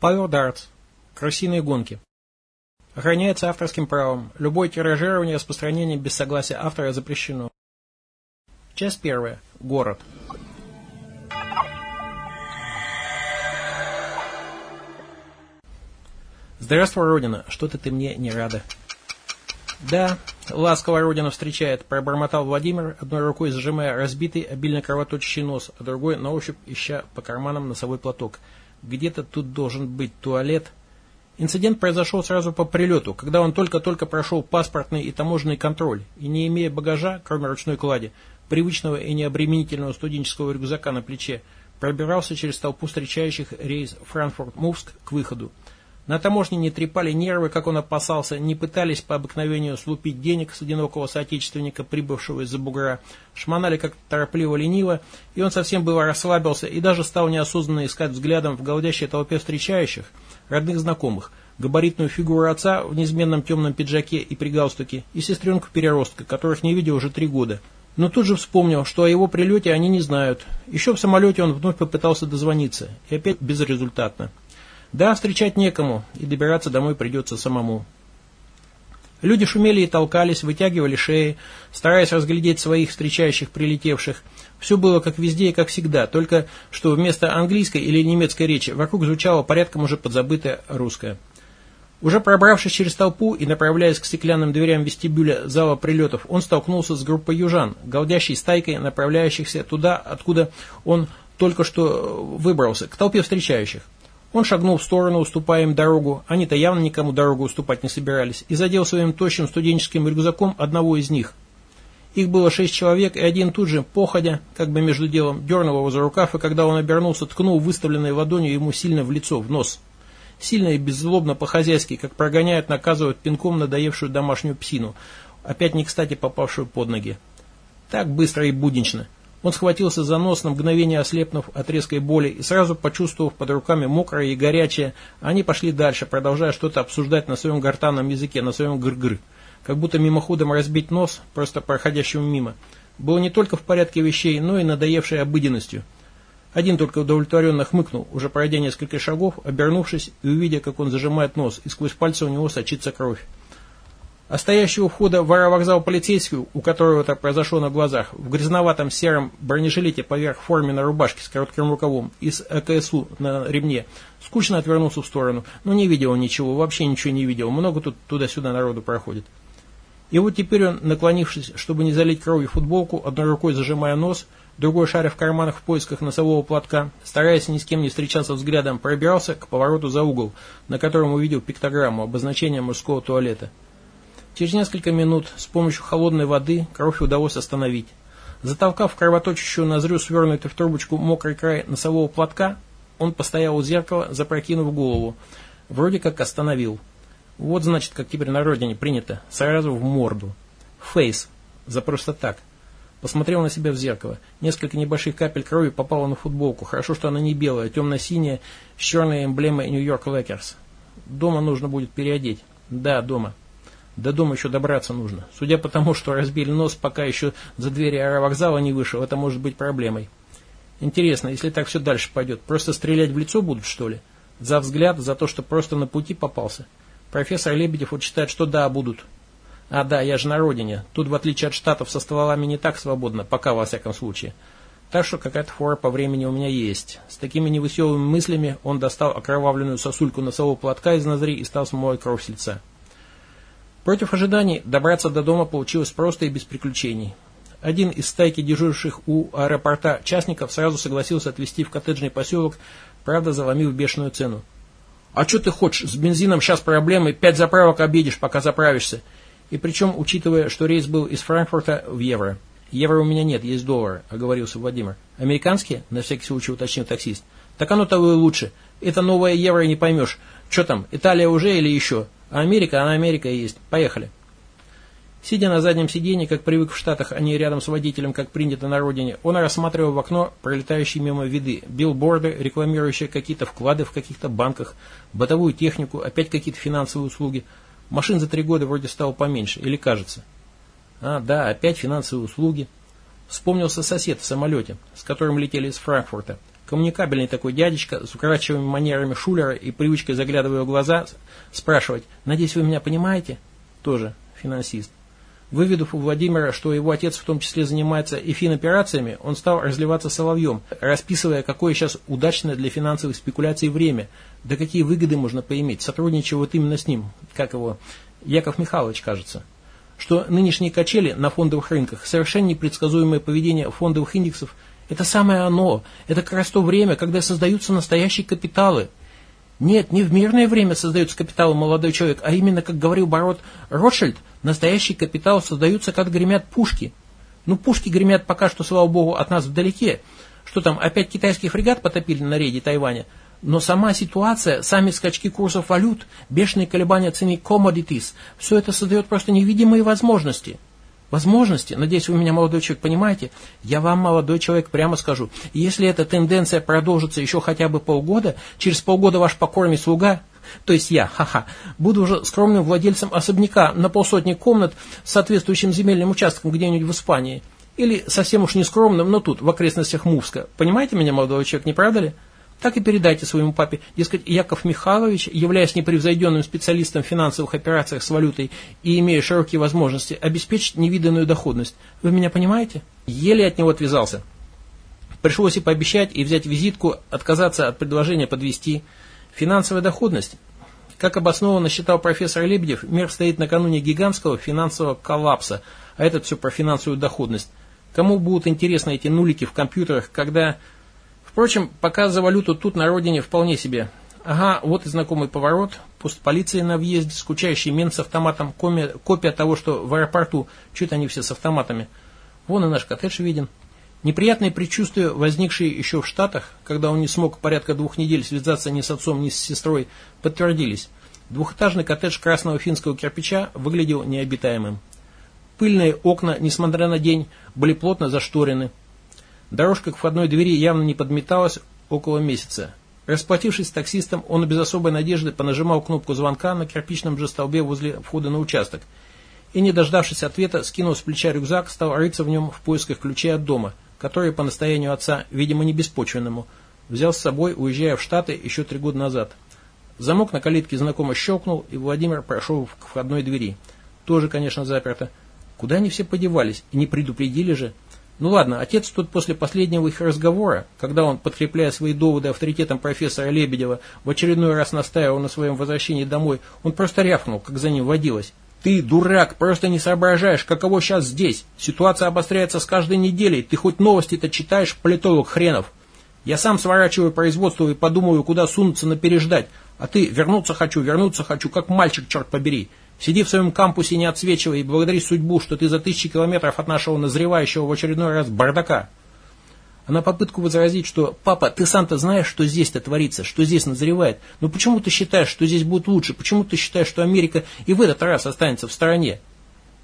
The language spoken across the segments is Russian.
Power Darts. Крысиные гонки. Охраняется авторским правом. Любое тиражирование и распространение без согласия автора запрещено. Часть первая. Город. Здравствуй, Родина. Что-то ты мне не рада. Да, ласково Родина встречает, пробормотал Владимир, одной рукой зажимая разбитый, обильно кровоточащий нос, а другой на ощупь ища по карманам носовой платок. Где-то тут должен быть туалет. Инцидент произошел сразу по прилету, когда он только-только прошел паспортный и таможенный контроль, и не имея багажа, кроме ручной клади, привычного и необременительного студенческого рюкзака на плече, пробирался через толпу встречающих рейс Франкфурт-Мувск к выходу. На таможне не трепали нервы, как он опасался, не пытались по обыкновению слупить денег с одинокого соотечественника, прибывшего из-за бугра, шмонали как торопливо-лениво, и он совсем было расслабился и даже стал неосознанно искать взглядом в голдящей толпе встречающих, родных знакомых, габаритную фигуру отца в неизменном темном пиджаке и при галстуке, и сестренку-переростка, которых не видел уже три года. Но тут же вспомнил, что о его прилете они не знают. Еще в самолете он вновь попытался дозвониться, и опять безрезультатно. Да, встречать некому, и добираться домой придется самому. Люди шумели и толкались, вытягивали шеи, стараясь разглядеть своих встречающих прилетевших. Все было как везде и как всегда, только что вместо английской или немецкой речи вокруг звучало порядком уже подзабытое русское. Уже пробравшись через толпу и направляясь к стеклянным дверям вестибюля зала прилетов, он столкнулся с группой южан, голдящей стайкой, направляющихся туда, откуда он только что выбрался, к толпе встречающих. Он шагнул в сторону, уступая им дорогу, они-то явно никому дорогу уступать не собирались, и задел своим тощим студенческим рюкзаком одного из них. Их было шесть человек, и один тут же, походя, как бы между делом, дернул его за рукав, и когда он обернулся, ткнул выставленной ладонью ему сильно в лицо, в нос. Сильно и беззлобно по-хозяйски, как прогоняют, наказывают пинком надоевшую домашнюю псину, опять не кстати попавшую под ноги. Так быстро и буднично. Он схватился за нос, на мгновение ослепнув от резкой боли, и сразу почувствовав под руками мокрое и горячее, они пошли дальше, продолжая что-то обсуждать на своем гортанном языке, на своем гр-гр. Как будто мимоходом разбить нос, просто проходящему мимо, было не только в порядке вещей, но и надоевшей обыденностью. Один только удовлетворенно хмыкнул, уже пройдя несколько шагов, обернувшись и увидя, как он зажимает нос, и сквозь пальцы у него сочится кровь. А стоящий у входа в аэровокзал полицейский, у которого это произошло на глазах, в грязноватом сером бронежилете поверх форменной рубашки с коротким рукавом и с АКСУ на ремне, скучно отвернулся в сторону, но не видел ничего, вообще ничего не видел, много тут туда-сюда народу проходит. И вот теперь он, наклонившись, чтобы не залить кровью футболку, одной рукой зажимая нос, другой шаря в карманах в поисках носового платка, стараясь ни с кем не встречаться взглядом, пробирался к повороту за угол, на котором увидел пиктограмму, обозначение мужского туалета. Через несколько минут с помощью холодной воды кровь удалось остановить. Затолкав кровоточащую ноздрю свернутый в трубочку мокрый край носового платка, он постоял у зеркала, запрокинув голову. Вроде как остановил. Вот значит, как теперь на родине принято. Сразу в морду. Фейс. За просто так. Посмотрел на себя в зеркало. Несколько небольших капель крови попало на футболку. Хорошо, что она не белая, темно-синяя, с черной эмблемой Нью-Йорк Лэкерс. Дома нужно будет переодеть. Да, дома. До дома еще добраться нужно. Судя по тому, что разбили нос, пока еще за двери аэровокзала не вышел, это может быть проблемой. Интересно, если так все дальше пойдет, просто стрелять в лицо будут, что ли? За взгляд, за то, что просто на пути попался? Профессор Лебедев вот считает, что да, будут. А да, я же на родине. Тут, в отличие от Штатов, со стволами не так свободно, пока во всяком случае. Так что какая-то фора по времени у меня есть. С такими невеселыми мыслями он достал окровавленную сосульку носового платка из ноздрей и стал смывать кровь с лица. Против ожиданий добраться до дома получилось просто и без приключений. Один из стайки дежуривших у аэропорта частников сразу согласился отвезти в коттеджный поселок, правда заломив бешеную цену. «А что ты хочешь? С бензином сейчас проблемы, пять заправок обидишь, пока заправишься». И причем, учитывая, что рейс был из Франкфурта в евро. «Евро у меня нет, есть доллары», — оговорился Владимир. «Американские?» — на всякий случай уточнил таксист. «Так оно того и лучше. Это новое евро не поймешь. Что там, Италия уже или еще?» Америка, она Америка и есть. Поехали. Сидя на заднем сиденье, как привык в Штатах, а не рядом с водителем, как принято на родине, он рассматривал в окно пролетающие мимо виды, билборды, рекламирующие какие-то вклады в каких-то банках, бытовую технику, опять какие-то финансовые услуги. Машин за три года вроде стало поменьше, или кажется. А, да, опять финансовые услуги. Вспомнился сосед в самолете, с которым летели из Франкфурта. Коммуникабельный такой дядечка с укорачиваемыми манерами шулера и привычкой, заглядывая в глаза, спрашивать, «Надеюсь, вы меня понимаете?» Тоже финансист. Выведав у Владимира, что его отец в том числе занимается и фин-операциями, он стал разливаться соловьем, расписывая, какое сейчас удачное для финансовых спекуляций время, да какие выгоды можно поиметь, сотрудничая вот именно с ним, как его, Яков Михайлович, кажется. Что нынешние качели на фондовых рынках, совершенно непредсказуемое поведение фондовых индексов, это самое оно, это как раз то время, когда создаются настоящие капиталы. Нет, не в мирное время создаются капиталы молодой человек, а именно, как говорил Бород Ротшильд, Настоящий капитал создаются, как гремят пушки. Ну, пушки гремят пока что, слава богу, от нас вдалеке. Что там, опять китайский фрегат потопили на рейде Тайваня? Но сама ситуация, сами скачки курсов валют, бешеные колебания цены commodities, все это создает просто невидимые возможности. Возможности, надеюсь, вы меня, молодой человек, понимаете, я вам, молодой человек, прямо скажу, если эта тенденция продолжится еще хотя бы полгода, через полгода ваш покорный слуга то есть я, ха-ха, буду уже скромным владельцем особняка на полсотни комнат с соответствующим земельным участком где-нибудь в Испании. Или совсем уж не скромным, но тут, в окрестностях Мувска. Понимаете меня, молодой человек, не правда ли? Так и передайте своему папе. Дескать, Яков Михайлович, являясь непревзойденным специалистом в финансовых операциях с валютой и имея широкие возможности, обеспечить невиданную доходность. Вы меня понимаете? Еле от него отвязался. Пришлось и пообещать, и взять визитку, отказаться от предложения подвести Финансовая доходность. Как обоснованно считал профессор Лебедев, мир стоит накануне гигантского финансового коллапса, а этот все про финансовую доходность. Кому будут интересны эти нулики в компьютерах, когда... Впрочем, пока за валюту тут на родине вполне себе. Ага, вот и знакомый поворот, пост полиции на въезде, скучающий мент с автоматом, копия того, что в аэропорту, чуть они все с автоматами. Вон и наш коттедж виден. Неприятные предчувствия, возникшие еще в Штатах, когда он не смог порядка двух недель связаться ни с отцом, ни с сестрой, подтвердились. Двухэтажный коттедж красного финского кирпича выглядел необитаемым. Пыльные окна, несмотря на день, были плотно зашторены. Дорожка к входной двери явно не подметалась около месяца. Расплатившись с таксистом, он без особой надежды понажимал кнопку звонка на кирпичном же столбе возле входа на участок. И, не дождавшись ответа, скинув с плеча рюкзак, стал рыться в нем в поисках ключей от дома – который по настоянию отца, видимо не беспочвенному, взял с собой, уезжая в Штаты еще три года назад. Замок на калитке знакомо щелкнул, и Владимир прошел к входной двери. Тоже, конечно, заперто. Куда они все подевались? И не предупредили же. Ну ладно, отец тут после последнего их разговора, когда он, подкрепляя свои доводы авторитетом профессора Лебедева, в очередной раз настаивал на своем возвращении домой, он просто рявкнул, как за ним водилось. Ты, дурак, просто не соображаешь, каково сейчас здесь. Ситуация обостряется с каждой неделей. Ты хоть новости-то читаешь, политолог хренов. Я сам сворачиваю производство и подумаю, куда сунуться на переждать. А ты, вернуться хочу, вернуться хочу, как мальчик, черт побери. Сиди в своем кампусе, не отсвечивай, и благодари судьбу, что ты за тысячи километров от нашего назревающего в очередной раз бардака. Она попытку возразить, что «Папа, ты сам-то знаешь, что здесь-то творится, что здесь назревает. Но почему ты считаешь, что здесь будет лучше? Почему ты считаешь, что Америка и в этот раз останется в стороне?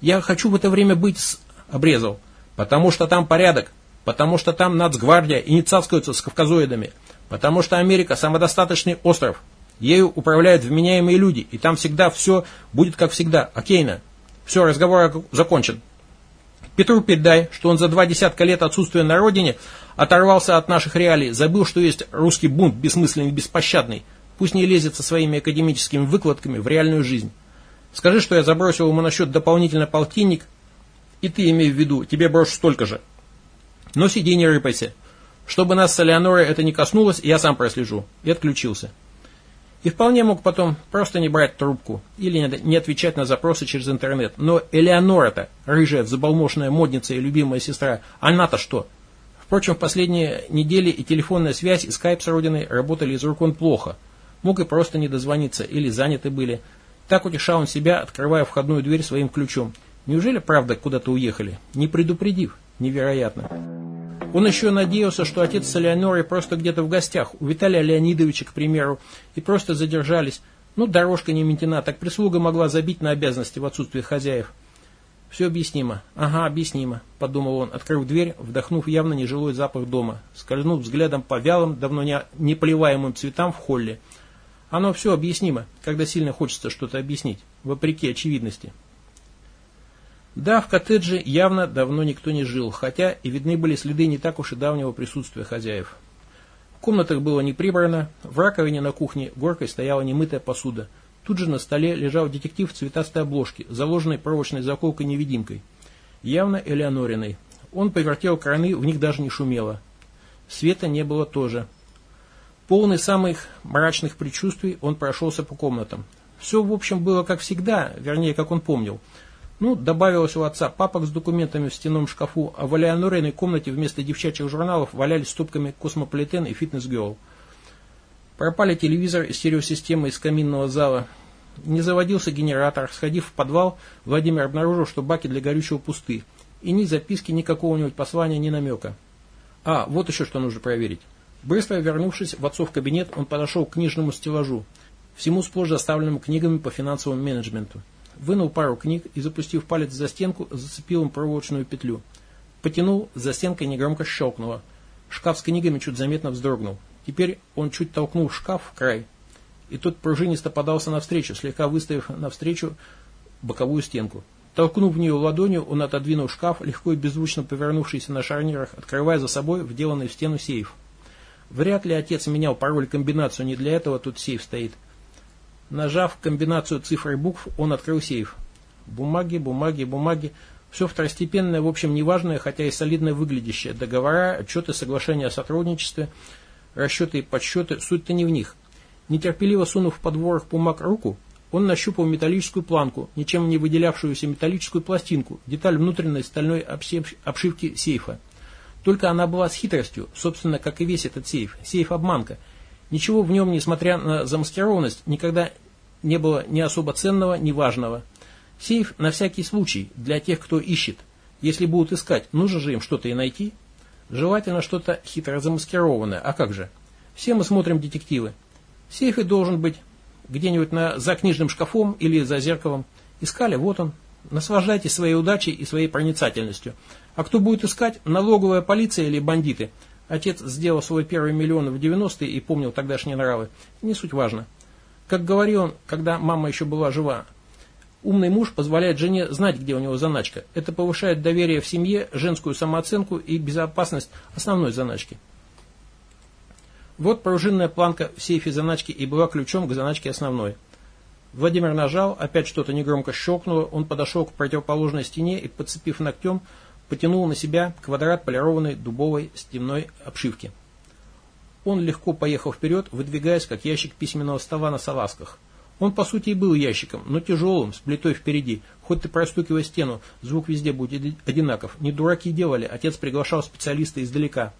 Я хочу в это время быть с...» Обрезал. «Потому что там порядок. Потому что там нацгвардия и не цацкаются с кавказоидами. Потому что Америка самодостаточный остров. Ею управляют вменяемые люди, и там всегда все будет как всегда. Окейно. Все, разговор закончен. Петру передай, что он за два десятка лет отсутствия на родине оторвался от наших реалий, забыл, что есть русский бунт бессмысленный и беспощадный. Пусть не лезет со своими академическими выкладками в реальную жизнь. Скажи, что я забросил ему на счет дополнительный полтинник, и ты имей в виду, тебе брошу столько же. Но сиди, не рыпайся. Чтобы нас с Элеонорой это не коснулось, я сам прослежу. И отключился. И вполне мог потом просто не брать трубку или не отвечать на запросы через интернет. Но Элеонора-то, рыжая, взабалмошная модница и любимая сестра, она-то что? Впрочем, в последние недели и телефонная связь, и скайп с родиной работали из рук он плохо. Мог и просто не дозвониться, или заняты были. Так утешал он себя, открывая входную дверь своим ключом. Неужели правда куда-то уехали? Не предупредив? Невероятно. Он еще надеялся, что отец с Элеонорой просто где-то в гостях, у Виталия Леонидовича, к примеру, и просто задержались. Ну, дорожка не ментена, так прислуга могла забить на обязанности в отсутствие хозяев. Все объяснимо. Ага, объяснимо, подумал он, открыв дверь, вдохнув явно нежилой запах дома, скользнув взглядом по вялым, давно не, не поливаемым цветам в холле. Оно все объяснимо, когда сильно хочется что-то объяснить, вопреки очевидности. Да, в коттедже явно давно никто не жил, хотя и видны были следы не так уж и давнего присутствия хозяев. В комнатах было не прибрано, в раковине на кухне горкой стояла немытая посуда. Тут же на столе лежал детектив в цветастой обложке, заложенной проволочной заколкой-невидимкой. Явно Элеонориной. Он повертел краны, в них даже не шумело. Света не было тоже. Полный самых мрачных предчувствий, он прошелся по комнатам. Все, в общем, было как всегда, вернее, как он помнил. Ну, добавилось у отца папок с документами в стенном шкафу, а в Элеонориной комнате вместо девчачьих журналов валялись стопками «Космополитен» и «Фитнес-герл». Пропали телевизор и стереосистема из каминного зала. Не заводился генератор. Сходив в подвал, Владимир обнаружил, что баки для горючего пусты. И ни записки, ни какого-нибудь послания, ни намека. А, вот еще что нужно проверить. Быстро вернувшись в отцов кабинет, он подошел к книжному стеллажу, всему сплошь заставленному книгами по финансовому менеджменту. Вынул пару книг и, запустив палец за стенку, зацепил им проволочную петлю. Потянул, за стенкой негромко щелкнуло. Шкаф с книгами чуть заметно вздрогнул. Теперь он чуть толкнул шкаф в край, и тот пружинисто подался навстречу, слегка выставив навстречу боковую стенку. Толкнув в нее ладонью, он отодвинул шкаф, легко и беззвучно повернувшийся на шарнирах, открывая за собой вделанный в стену сейф. Вряд ли отец менял пароль-комбинацию, не для этого тут сейф стоит. Нажав комбинацию цифр и букв, он открыл сейф. Бумаги, бумаги, бумаги. Все второстепенное, в общем, неважное, хотя и солидное выглядящее. Договора, отчеты, соглашения о сотрудничестве, расчеты и подсчеты, суть-то не в них. Нетерпеливо сунув под ворох бумаг руку, он нащупал металлическую планку, ничем не выделявшуюся металлическую пластинку, деталь внутренней стальной обшивки сейфа. Только она была с хитростью, собственно, как и весь этот сейф. Сейф-обманка – Ничего в нем, несмотря на замаскированность, никогда не было ни особо ценного, ни важного. Сейф на всякий случай, для тех, кто ищет. Если будут искать, нужно же им что-то и найти. Желательно что-то хитро замаскированное. А как же? Все мы смотрим детективы. Сейф и должен быть где-нибудь за книжным шкафом или за зеркалом. Искали, вот он. Наслаждайтесь своей удачей и своей проницательностью. А кто будет искать, налоговая полиция или бандиты – Отец сделал свой первый миллион в 90-е и помнил тогдашние нравы. Не суть важно. Как говорил он, когда мама еще была жива, умный муж позволяет жене знать, где у него заначка. Это повышает доверие в семье, женскую самооценку и безопасность основной заначки. Вот пружинная планка в сейфе заначки и была ключом к заначке основной. Владимир нажал, опять что-то негромко щелкнуло, он подошел к противоположной стене и, подцепив ногтем, потянул на себя квадрат полированной дубовой стенной обшивки. Он легко поехал вперед, выдвигаясь, как ящик письменного стола на салазках. Он, по сути, и был ящиком, но тяжелым, с плитой впереди. Хоть ты простукивай стену, звук везде будет одинаков. Не дураки делали, отец приглашал специалиста издалека.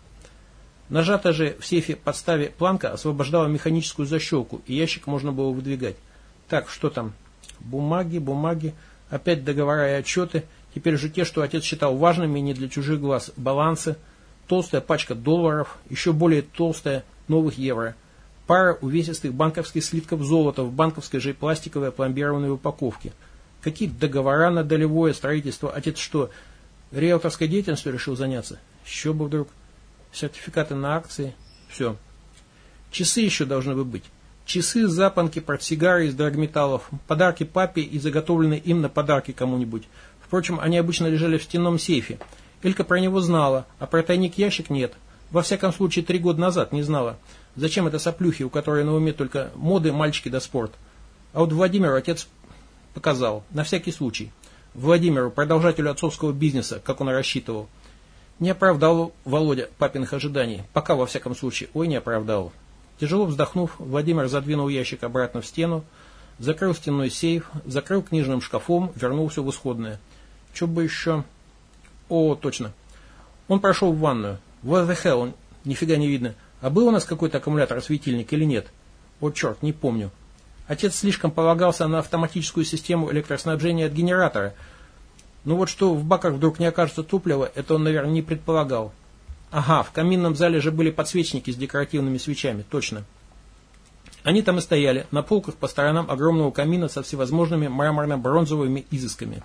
Нажатая же в сейфе подставе планка освобождала механическую защелку, и ящик можно было выдвигать. Так, что там? Бумаги, бумаги, опять договора и отчеты, Теперь же те, что отец считал важными не для чужих глаз, балансы, толстая пачка долларов, еще более толстая новых евро, пара увесистых банковских слитков золота в банковской же пластиковой пломбированной упаковке. Какие договора на долевое строительство? Отец что, риэлторской деятельностью решил заняться? Еще бы вдруг. Сертификаты на акции. Все. Часы еще должны бы быть. Часы, запонки, портсигары из драгметаллов, подарки папе и заготовленные им на подарки кому-нибудь. Впрочем, они обычно лежали в стенном сейфе. Элька про него знала, а про тайник-ящик нет. Во всяком случае, три года назад не знала. Зачем это соплюхи, у которой на уме только моды, мальчики да спорт? А вот Владимиру отец показал, на всякий случай. Владимиру, продолжателю отцовского бизнеса, как он рассчитывал. Не оправдал Володя папиных ожиданий. Пока, во всяком случае. Ой, не оправдал. Тяжело вздохнув, Владимир задвинул ящик обратно в стену, закрыл стенной сейф, закрыл книжным шкафом, вернулся в исходное. Что бы еще... О, точно. Он прошел в ванную. What the hell, нифига не видно. А был у нас какой-то аккумулятор-светильник или нет? О, черт, не помню. Отец слишком полагался на автоматическую систему электроснабжения от генератора. Ну вот что в баках вдруг не окажется топлива, это он, наверное, не предполагал. Ага, в каминном зале же были подсвечники с декоративными свечами, точно. Они там и стояли, на полках по сторонам огромного камина со всевозможными мраморно-бронзовыми изысками.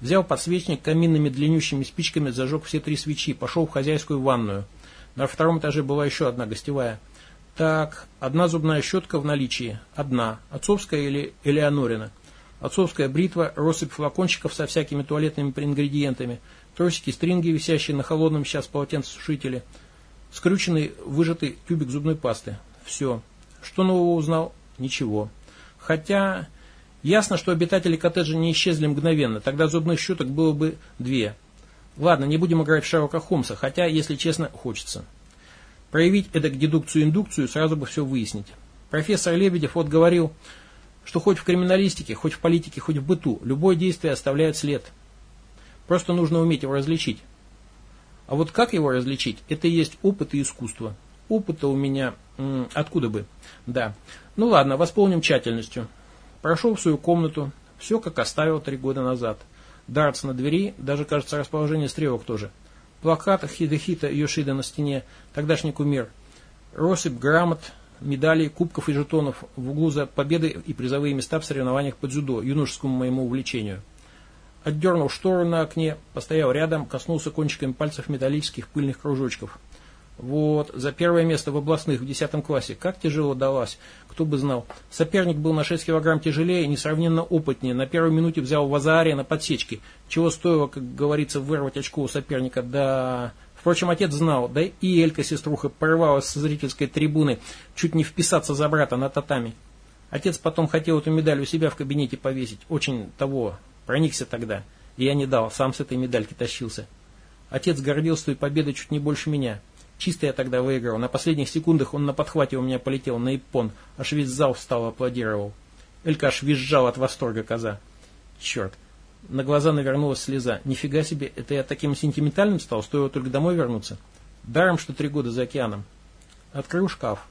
Взял подсвечник каминными длиннющими спичками, зажег все три свечи, пошел в хозяйскую ванную. На втором этаже была еще одна гостевая. Так, одна зубная щетка в наличии. Одна. Отцовская или Элеонорина. Отцовская бритва, россыпь флакончиков со всякими туалетными ингредиентами, тросики, стринги, висящие на холодном сейчас полотенцесушителе. Скрюченный, выжатый тюбик зубной пасты. Все. Что нового узнал? Ничего. Хотя, ясно, что обитатели коттеджа не исчезли мгновенно, тогда зубных щеток было бы две. Ладно, не будем играть в Шерлока Холмса, хотя, если честно, хочется. Проявить эдак дедукцию-индукцию, сразу бы все выяснить. Профессор Лебедев вот говорил, что хоть в криминалистике, хоть в политике, хоть в быту, любое действие оставляет след. Просто нужно уметь его различить. А вот как его различить, это и есть опыт и искусство. Опыта у меня м, откуда бы? Да. Ну ладно, восполним тщательностью. Прошел в свою комнату, все как оставил три года назад. Дартс на двери, даже, кажется, расположение стрелок тоже. Плакат Хидехита Йошида на стене, тогдашний кумир. Россыпь грамот, медалей, кубков и жетонов в углу за победы и призовые места в соревнованиях по дзюдо, юношескому моему увлечению. Отдернул штору на окне, постоял рядом, коснулся кончиками пальцев металлических пыльных кружочков. Вот, за первое место в областных в 10 классе. Как тяжело далась, кто бы знал. Соперник был на 6 килограмм тяжелее, несравненно опытнее. На первой минуте взял в Азаре на подсечке. Чего стоило, как говорится, вырвать очко у соперника. Да, Впрочем, отец знал, да и Элька, сеструха, порывалась с зрительской трибуны, чуть не вписаться за брата на татами. Отец потом хотел эту медаль у себя в кабинете повесить. Очень того, Проникся тогда. И я не дал, сам с этой медальки тащился. Отец гордился той победой чуть не больше меня. Чисто я тогда выиграл. На последних секундах он на подхвате у меня полетел на иппон. Аж весь зал встал, аплодировал. Элька аж визжал от восторга коза. Черт. На глаза навернулась слеза. Нифига себе, это я таким сентиментальным стал, стоило только домой вернуться. Даром, что три года за океаном. Открыл шкаф.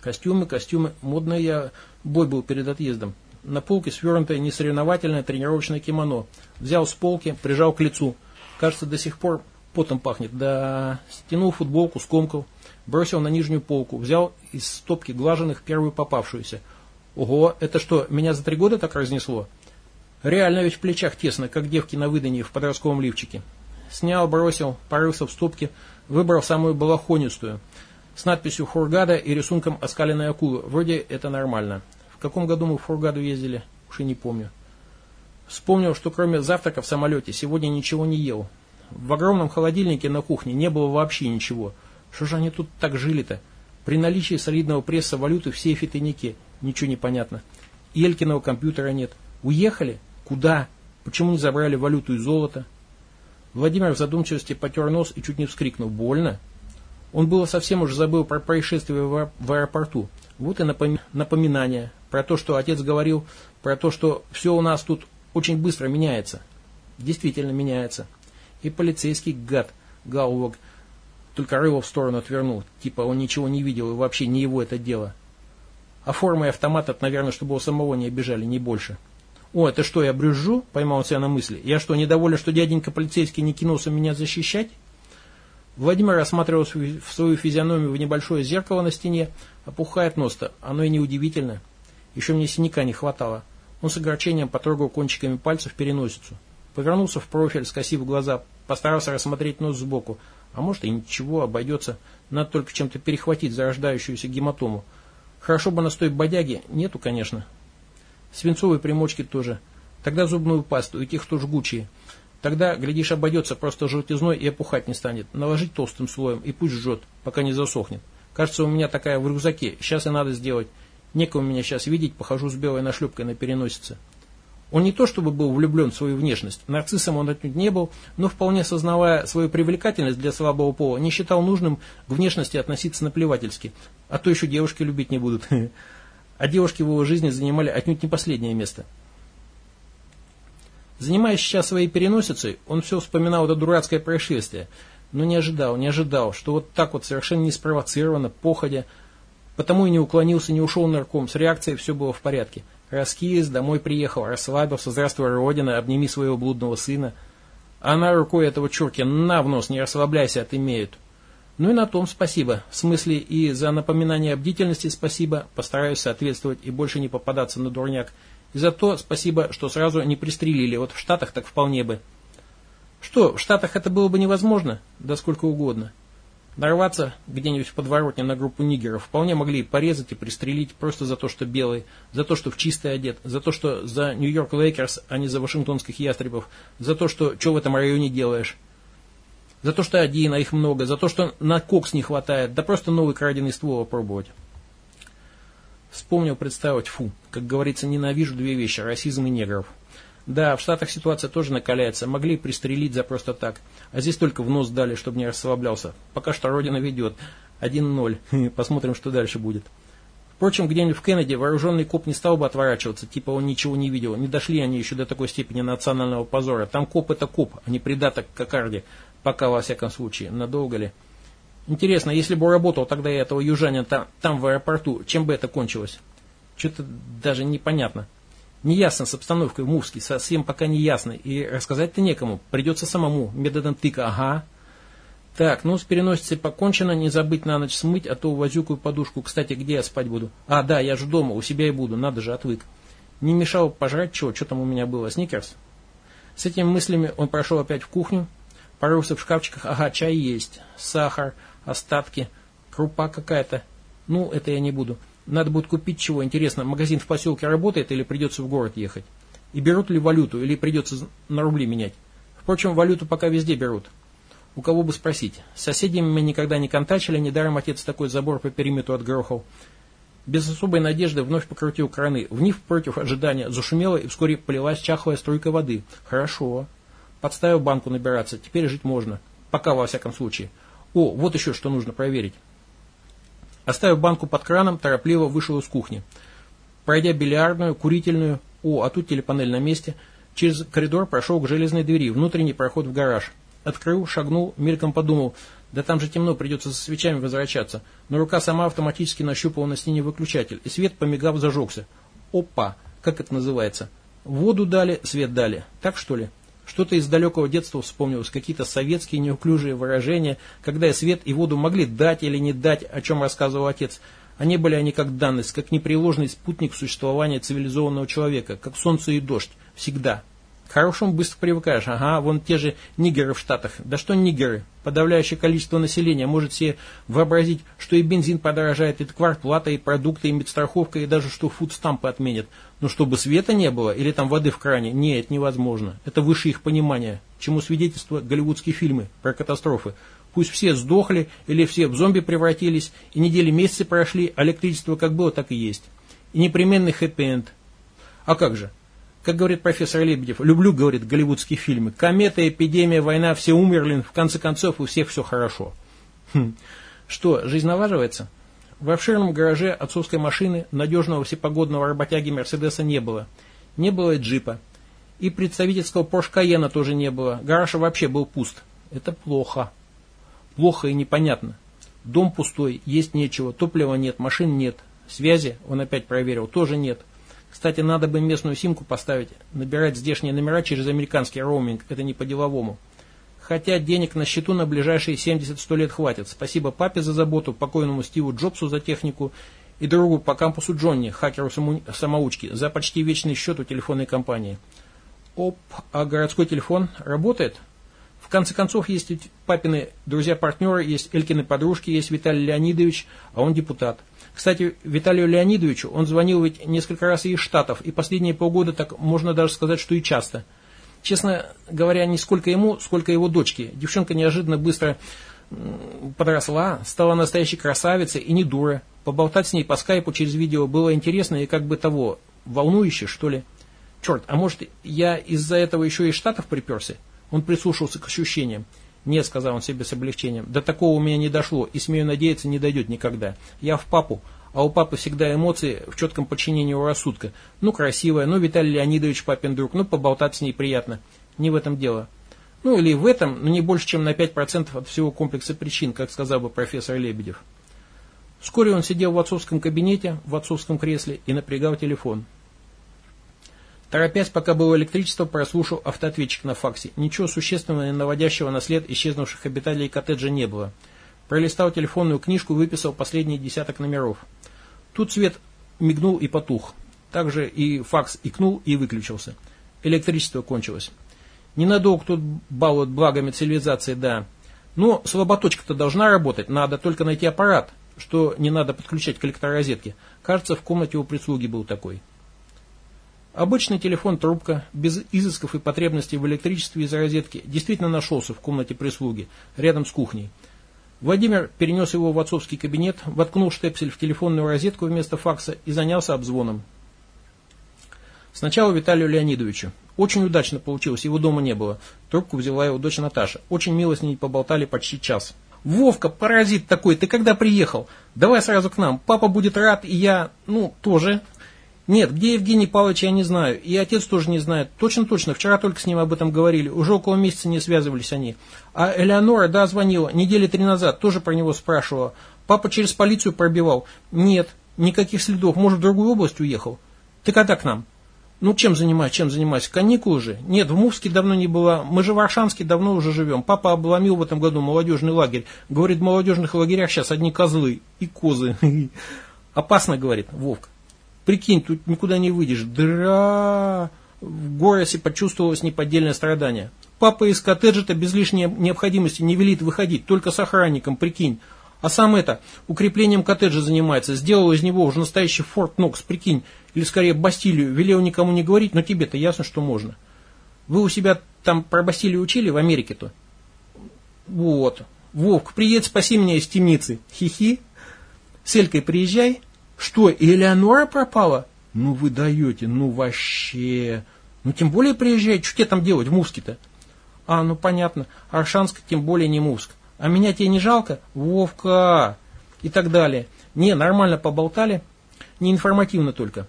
Костюмы, костюмы. Модный я бой был перед отъездом. На полке свернутое несоревновательное тренировочное кимоно. Взял с полки, прижал к лицу. Кажется, до сих пор потом пахнет. Да, стянул футболку, скомкал, бросил на нижнюю полку. Взял из стопки глаженных первую попавшуюся. Ого, это что, меня за три года так разнесло? Реально ведь в плечах тесно, как девки на выдании в подростковом лифчике. Снял, бросил, порылся в стопке, выбрал самую балахонистую. С надписью «Хургада» и рисунком оскаленной акулы. Вроде это нормально. В каком году мы в Фургаду ездили? Уж и не помню. Вспомнил, что кроме завтрака в самолете сегодня ничего не ел. В огромном холодильнике на кухне не было вообще ничего. Что же они тут так жили-то? При наличии солидного пресса валюты в сейфе тайнике. Ничего не понятно. Елькиного компьютера нет. Уехали? Куда? Почему не забрали валюту и золото? Владимир в задумчивости потер нос и чуть не вскрикнул. Больно? Он было совсем уже забыл про происшествие в аэропорту. Вот и напоминание про то, что отец говорил, про то, что все у нас тут очень быстро меняется. Действительно меняется. И полицейский гад Гаулог только рыло в сторону отвернул, типа он ничего не видел и вообще не его это дело. А форма и автомат, это, наверное, чтобы его самого не обижали, не больше. О, это что, я брюзжу? Поймал себя на мысли. Я что, недоволен, что дяденька полицейский не кинулся меня защищать? Владимир рассматривал свою, свою физиономию в небольшое зеркало на стене. Опухает нос-то. Оно и неудивительно. Еще мне синяка не хватало. Он с огорчением потрогал кончиками пальцев переносицу. Повернулся в профиль, скосив глаза, постарался рассмотреть нос сбоку. А может и ничего, обойдется. Надо только чем-то перехватить зарождающуюся гематому. Хорошо бы на настой бодяги. Нету, конечно. Свинцовые примочки тоже. Тогда зубную пасту, и тех, кто жгучие. Тогда, глядишь, обойдется просто желтизной и опухать не станет. Наложить толстым слоем и пусть жжет, пока не засохнет. Кажется, у меня такая в рюкзаке. Сейчас и надо сделать. Некому меня сейчас видеть, похожу с белой нашлепкой на переносице. Он не то чтобы был влюблен в свою внешность, нарциссом он отнюдь не был, но вполне сознавая свою привлекательность для слабого пола, не считал нужным к внешности относиться наплевательски, а то еще девушки любить не будут. А девушки в его жизни занимали отнюдь не последнее место. Занимаясь сейчас своей переносицей, он все вспоминал это дурацкое происшествие, но не ожидал, не ожидал, что вот так вот совершенно не спровоцированно, походя, Потому и не уклонился, не ушел нарком. С реакцией все было в порядке. Раскис, домой приехал, расслабился, здравствуй, Родина, обними своего блудного сына. А на рукой этого чурки на в нос, не расслабляйся, отымеют. Ну и на том спасибо. В смысле и за напоминание о бдительности спасибо. Постараюсь соответствовать и больше не попадаться на дурняк. И за то спасибо, что сразу не пристрелили. Вот в Штатах так вполне бы. Что, в Штатах это было бы невозможно? Да сколько угодно. Нарваться где-нибудь в подворотне на группу нигеров вполне могли порезать и пристрелить просто за то, что белый, за то, что в чистое одет, за то, что за Нью-Йорк Лейкерс, а не за вашингтонских ястребов, за то, что что в этом районе делаешь. За то, что один, а их много, за то, что на кокс не хватает, да просто новый краденый ствол опробовать. Вспомнил представить, фу, как говорится, ненавижу две вещи, расизм и негров. Да, в Штатах ситуация тоже накаляется, могли пристрелить за просто так, а здесь только в нос дали, чтобы не расслаблялся. Пока что Родина ведет, 1-0, посмотрим, что дальше будет. Впрочем, где-нибудь в Кеннеди вооруженный коп не стал бы отворачиваться, типа он ничего не видел. Не дошли они еще до такой степени национального позора. Там коп это коп, а не придаток к кокарде. Пока, во всяком случае. Надолго ли? Интересно, если бы работал тогда я этого южанина там, там в аэропорту, чем бы это кончилось? Что-то даже непонятно. Неясно с обстановкой в Мувске, совсем пока не ясно. И рассказать-то некому. Придется самому. Методом тыка, ага. Так, ну с переносицей покончено, не забыть на ночь смыть, а то увозюкую подушку. Кстати, где я спать буду? А, да, я же дома, у себя и буду, надо же, отвык. Не мешало пожрать чего, что там у меня было, сникерс? С этими мыслями он прошел опять в кухню, порылся в шкафчиках, ага, чай есть, сахар, остатки, крупа какая-то. Ну, это я не буду. Надо будет купить чего, интересно, магазин в поселке работает или придется в город ехать? И берут ли валюту, или придется на рубли менять? Впрочем, валюту пока везде берут. У кого бы спросить. С соседями мы никогда не контачили, недаром отец такой забор по периметру отгрохал. Без особой надежды вновь покрутил краны. Вниз против ожидания зашумело и вскоре полилась чахлая струйка воды. Хорошо. Подставил банку набираться. Теперь жить можно. Пока во всяком случае. О, вот еще что нужно проверить. Оставив банку под краном, торопливо вышел из кухни. Пройдя бильярдную, курительную, о, а тут телепанель на месте, через коридор прошел к железной двери, внутренний проход в гараж. Открыл, шагнул, мельком подумал, да там же темно, придется со свечами возвращаться. Но рука сама автоматически нащупала на стене выключатель, и свет, помигав, зажегся. Опа! Как это называется? Воду дали, свет дали. Так что ли? Что-то из далекого детства вспомнилось, какие-то советские неуклюжие выражения, когда и свет, и воду могли дать или не дать, о чем рассказывал отец. Не были они как данность, как непреложный спутник существования цивилизованного человека, как солнце и дождь, всегда. К хорошему быстро привыкаешь. Ага, вон те же нигеры в Штатах. Да что нигеры? Подавляющее количество населения может себе вообразить, что и бензин подорожает, и квартплата, и продукты, и медстраховка, и даже что фудстампы отменят. Но чтобы света не было, или там воды в кране, нет, невозможно. Это выше их понимания. Чему свидетельство голливудские фильмы про катастрофы. Пусть все сдохли, или все в зомби превратились, и недели месяцы прошли, а электричество как было, так и есть. И непременный хэппи-энд. А как же? Как говорит профессор Лебедев, люблю, говорит, голливудские фильмы. Комета, эпидемия, война, все умерли, в конце концов у всех все хорошо. Хм. Что, жизнь налаживается? В обширном гараже отцовской машины надежного всепогодного работяги Мерседеса не было. Не было и джипа. И представительского Cayenne тоже не было. Гараж вообще был пуст. Это плохо. Плохо и непонятно. Дом пустой, есть нечего, топлива нет, машин нет. Связи, он опять проверил, тоже нет. Кстати, надо бы местную симку поставить. Набирать здешние номера через американский роуминг. Это не по-деловому. Хотя денег на счету на ближайшие 70-100 лет хватит. Спасибо папе за заботу, покойному Стиву Джобсу за технику и другу по кампусу Джонни, хакеру-самоучки, за почти вечный счет у телефонной компании. Оп, а городской телефон работает? В конце концов, есть папины друзья-партнеры, есть Элькины подружки, есть Виталий Леонидович, а он депутат. Кстати, Виталию Леонидовичу он звонил ведь несколько раз из Штатов, и последние полгода так можно даже сказать, что и часто. Честно говоря, не сколько ему, сколько его дочке. Девчонка неожиданно быстро подросла, стала настоящей красавицей и не дура. Поболтать с ней по скайпу через видео было интересно и как бы того, волнующе, что ли. Черт, а может я из-за этого еще и Штатов приперся? Он прислушался к ощущениям. «Нет», — сказал он себе с облегчением, — «до такого у меня не дошло, и, смею надеяться, не дойдет никогда. Я в папу, а у папы всегда эмоции в четком подчинении у рассудка. Ну, красивая, ну, Виталий Леонидович папин друг, ну, поболтать с ней приятно. Не в этом дело. Ну, или в этом, но не больше, чем на 5% от всего комплекса причин, как сказал бы профессор Лебедев». Вскоре он сидел в отцовском кабинете, в отцовском кресле и напрягал телефон. Торопясь, пока было электричество, прослушал автоответчик на факсе. Ничего существенного, наводящего на след исчезнувших обитателей коттеджа не было. Пролистал телефонную книжку, выписал последний десяток номеров. Тут свет мигнул и потух. Также и факс икнул и выключился. Электричество кончилось. Ненадолго тут балуют благами цивилизации, да. Но слаботочка-то должна работать, надо только найти аппарат, что не надо подключать к электророзетке. Кажется, в комнате у прислуги был такой. Обычный телефон-трубка, без изысков и потребностей в электричестве из розетки, действительно нашелся в комнате прислуги, рядом с кухней. Владимир перенес его в отцовский кабинет, воткнул штепсель в телефонную розетку вместо факса и занялся обзвоном. Сначала Виталию Леонидовичу. Очень удачно получилось, его дома не было. Трубку взяла его дочь Наташа. Очень мило с ней поболтали почти час. «Вовка, паразит такой, ты когда приехал? Давай сразу к нам, папа будет рад, и я, ну, тоже». «Нет, где Евгений Павлович, я не знаю, и отец тоже не знает. Точно-точно, вчера только с ним об этом говорили, уже около месяца не связывались они. А Элеонора, да, звонила, недели три назад, тоже про него спрашивала. Папа через полицию пробивал. Нет, никаких следов, может, в другую область уехал. Ты когда к нам?» Ну, чем занимаюсь, чем занимаюсь? Каникулы же? Нет, в Мувске давно не была. Мы же в Аршанске давно уже живем. Папа обломил в этом году молодежный лагерь. Говорит, в молодежных лагерях сейчас одни козлы и козы. Опасно, говорит Вовк. Прикинь, тут никуда не выйдешь. Дыра. В Горосе почувствовалось неподдельное страдание. Папа из коттеджа-то без лишней необходимости не велит выходить, только с охранником, прикинь. А сам это, укреплением коттеджа занимается. Сделал из него уже настоящий Форт Нокс, прикинь. Или скорее Бастилию. Велел никому не говорить, но тебе-то ясно, что можно. Вы у себя там про Бастилию учили в Америке-то? Вот. Вовк, приедь, спаси меня из темницы. Хихи. С Элькой приезжай. Что, Элеонора пропала? Ну вы даете, ну вообще. Ну тем более приезжай, что тебе там делать в Мувске-то? А, ну понятно. Аршанск тем более не Мувск. А меня тебе не жалко? Вовка! И так далее. Не, нормально поболтали. Не информативно только.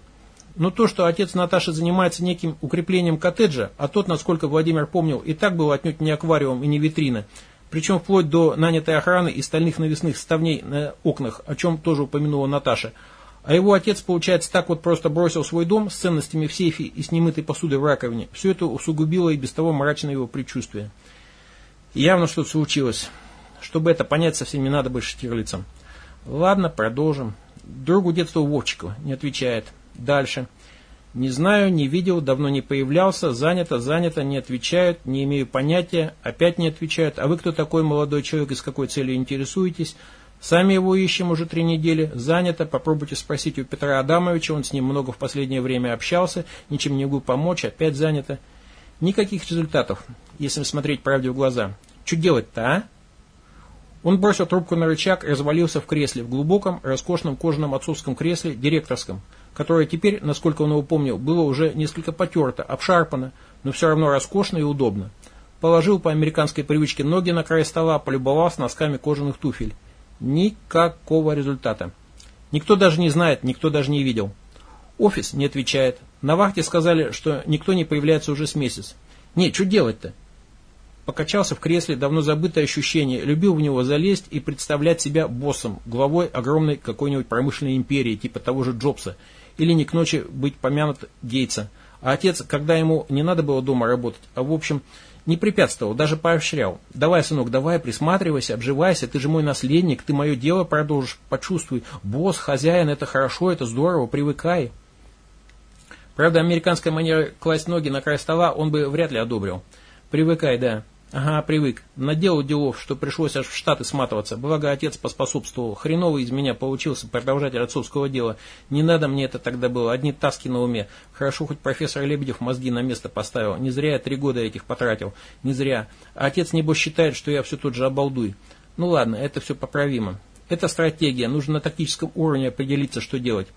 Но то, что отец Наташи занимается неким укреплением коттеджа, а тот, насколько Владимир помнил, и так был отнюдь не аквариум и не витрина, причем вплоть до нанятой охраны и стальных навесных ставней на окнах, о чем тоже упомянула Наташа. А его отец, получается, так вот просто бросил свой дом с ценностями в сейфе и с немытой посудой в раковине. Все это усугубило и без того мрачное его предчувствие. Явно что-то случилось. Чтобы это понять, совсем не надо быть штирлицем. Ладно, продолжим. Другу детства Вовчикова не отвечает. Дальше. Не знаю, не видел, давно не появлялся, занято, занято, не отвечают, не имею понятия, опять не отвечают. А вы кто такой молодой человек и с какой целью интересуетесь? Сами его ищем уже три недели, занято, попробуйте спросить у Петра Адамовича, он с ним много в последнее время общался, ничем не могу помочь, опять занято. Никаких результатов, если смотреть правде в глаза. Что делать-то, а? Он бросил трубку на рычаг и развалился в кресле, в глубоком, роскошном кожаном отцовском кресле, директорском, которое теперь, насколько он его помнил, было уже несколько потерто, обшарпано, но все равно роскошно и удобно. Положил по американской привычке ноги на край стола, полюбовался носками кожаных туфель. Никакого результата. Никто даже не знает, никто даже не видел. Офис не отвечает. На вахте сказали, что никто не появляется уже с месяц. Не, что делать-то? Покачался в кресле, давно забытое ощущение, любил в него залезть и представлять себя боссом, главой огромной какой-нибудь промышленной империи, типа того же Джобса, или не к ночи быть помянут Гейтса. А отец, когда ему не надо было дома работать, а в общем не препятствовал, даже поощрял. Давай, сынок, давай, присматривайся, обживайся, ты же мой наследник, ты мое дело продолжишь, почувствуй. Босс, хозяин, это хорошо, это здорово, привыкай. Правда, американская манера класть ноги на край стола он бы вряд ли одобрил. Привыкай, да. Ага, привык. Наделал делов, что пришлось аж в Штаты сматываться. Благо отец поспособствовал. Хреновый из меня получился продолжатель отцовского дела. Не надо мне это тогда было. Одни таски на уме. Хорошо, хоть профессор Лебедев мозги на место поставил. Не зря я три года этих потратил. Не зря. А отец, небось, считает, что я все тот же обалдуй. Ну ладно, это все поправимо. Это стратегия. Нужно на тактическом уровне определиться, что делать.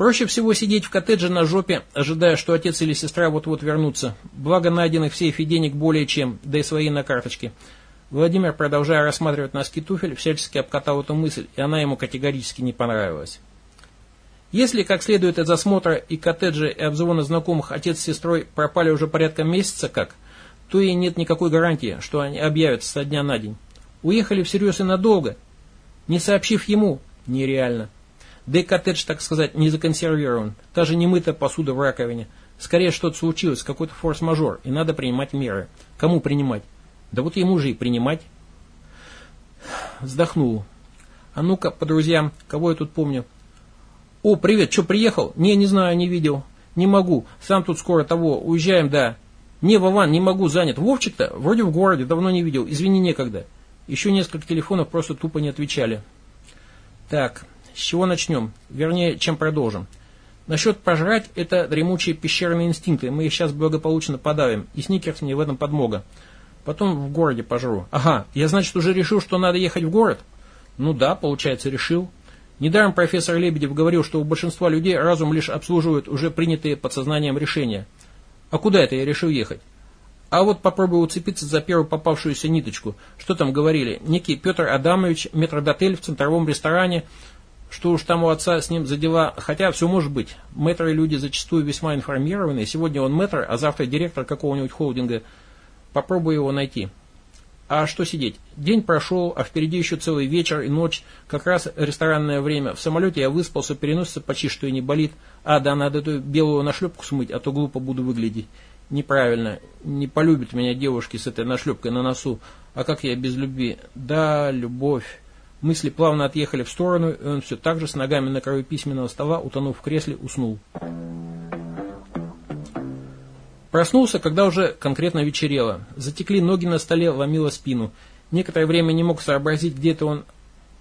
Проще всего сидеть в коттедже на жопе, ожидая, что отец или сестра вот-вот вернутся. Благо найденных в сейфе денег более чем, да и свои на карточке. Владимир, продолжая рассматривать носки туфель, всячески обкатал эту мысль, и она ему категорически не понравилась. Если, как следует из осмотра и коттеджа, и обзвона знакомых, отец с сестрой пропали уже порядка месяца как, то и нет никакой гарантии, что они объявятся со дня на день. Уехали всерьез и надолго, не сообщив ему, нереально. Да и коттедж, так сказать, не законсервирован. Даже не мытая посуда в раковине. Скорее что-то случилось, какой-то форс-мажор, и надо принимать меры. Кому принимать? Да вот ему же и принимать. Вздохнул. А ну-ка, по друзьям, кого я тут помню? О, привет, что, приехал? Не, не знаю, не видел. Не могу, сам тут скоро того, уезжаем, да. Не, Вован, не могу, занят. Вовчик-то вроде в городе, давно не видел, извини, некогда. Еще несколько телефонов просто тупо не отвечали. Так, с чего начнем? Вернее, чем продолжим? Насчет пожрать – это дремучие пещерные инстинкты, мы их сейчас благополучно подавим, и Сникерс мне в этом подмога. Потом в городе пожру. Ага, я, значит, уже решил, что надо ехать в город? Ну да, получается, решил. Недаром профессор Лебедев говорил, что у большинства людей разум лишь обслуживает уже принятые подсознанием решения. А куда это я решил ехать? А вот попробую уцепиться за первую попавшуюся ниточку. Что там говорили? Некий Петр Адамович, метрдотель в центровом ресторане. Что уж там у отца с ним за дела. Хотя все может быть. Мэтры люди зачастую весьма информированные. Сегодня он мэтр, а завтра директор какого-нибудь холдинга. Попробую его найти. А что сидеть? День прошел, а впереди еще целый вечер и ночь. Как раз ресторанное время. В самолете я выспался, переносится почти что и не болит. А, да, надо эту белую нашлепку смыть, а то глупо буду выглядеть. Неправильно. Не полюбят меня девушки с этой нашлепкой на носу. А как я без любви? Да, любовь. Мысли плавно отъехали в сторону, и он все так же с ногами на краю письменного стола, утонув в кресле, уснул. Проснулся, когда уже конкретно вечерело. Затекли ноги на столе, ломило спину. Некоторое время не мог сообразить, где это он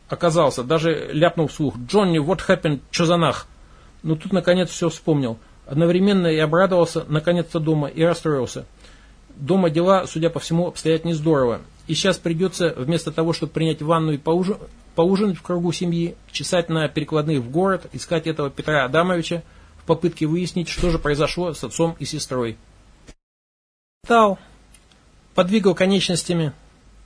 оказался. Даже ляпнул вслух. «Джонни, what happened? Че за нах?» Но тут, наконец, все вспомнил. Одновременно и обрадовался, наконец-то дома, и расстроился. Дома дела, судя по всему, обстоят не здорово. И сейчас придется, вместо того, чтобы принять ванну и поужин, поужинать в кругу семьи, чесать на перекладных в город, искать этого Петра Адамовича в попытке выяснить, что же произошло с отцом и сестрой. Встал, подвигал конечностями,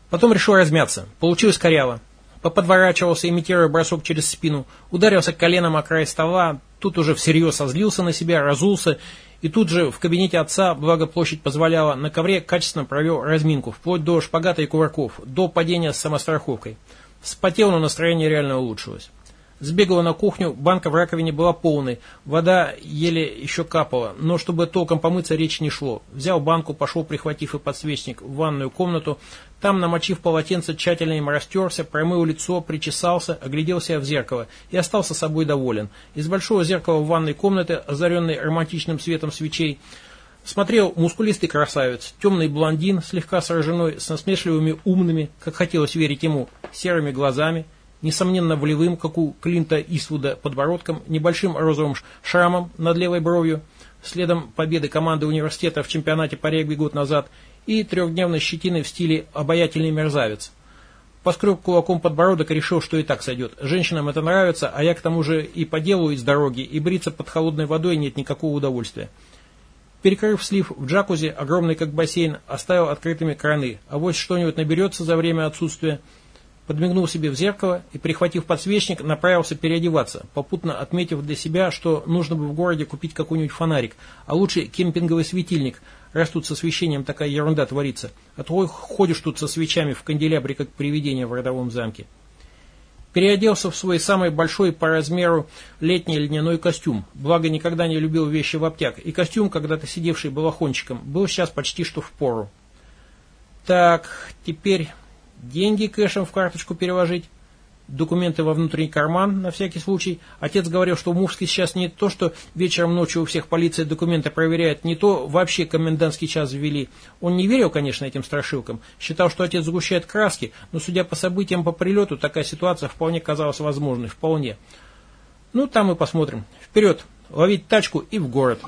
потом решил размяться. Получилось коряво поподворачивался, имитируя бросок через спину, ударился коленом о край стола, тут уже всерьез озлился на себя, разулся, и тут же в кабинете отца, благо площадь позволяла, на ковре качественно провел разминку, вплоть до шпагата и кувырков, до падения с самостраховкой. Вспотел, но настроение реально улучшилось. Сбегала на кухню, банка в раковине была полной, вода еле еще капала, но чтобы толком помыться речи не шло. Взял банку, пошел, прихватив и подсвечник, в ванную комнату, там, намочив полотенце, тщательно им растерся, промыл лицо, причесался, огляделся в зеркало и остался собой доволен. Из большого зеркала в ванной комнаты, озаренной романтичным светом свечей, смотрел мускулистый красавец, темный блондин, слегка сраженной, с насмешливыми умными, как хотелось верить ему, серыми глазами, несомненно волевым, как у Клинта Исвуда, подбородком, небольшим розовым шрамом над левой бровью, следом победы команды университета в чемпионате по регби год назад и трехдневной щетиной в стиле «обаятельный мерзавец». Поскреб кулаком подбородок и решил, что и так сойдет. Женщинам это нравится, а я к тому же и по делу из дороги, и бриться под холодной водой нет никакого удовольствия. Перекрыв слив в джакузи, огромный как бассейн, оставил открытыми краны. А вот что-нибудь наберется за время отсутствия – подмигнул себе в зеркало и, прихватив подсвечник, направился переодеваться, попутно отметив для себя, что нужно бы в городе купить какой-нибудь фонарик, а лучше кемпинговый светильник, раз тут со освещением такая ерунда творится, а то ходишь тут со свечами в канделябре, как привидение в родовом замке. Переоделся в свой самый большой по размеру летний льняной костюм, благо никогда не любил вещи в обтяг, и костюм, когда-то сидевший балахончиком, был сейчас почти что в пору. Так, теперь деньги кэшем в карточку переложить, документы во внутренний карман на всякий случай. Отец говорил, что в Мувске сейчас не то, что вечером ночью у всех полиция документы проверяет, не то вообще комендантский час ввели. Он не верил, конечно, этим страшилкам, считал, что отец сгущает краски, но судя по событиям по прилету, такая ситуация вполне казалась возможной, вполне. Ну, там мы посмотрим. Вперед, ловить тачку и в город.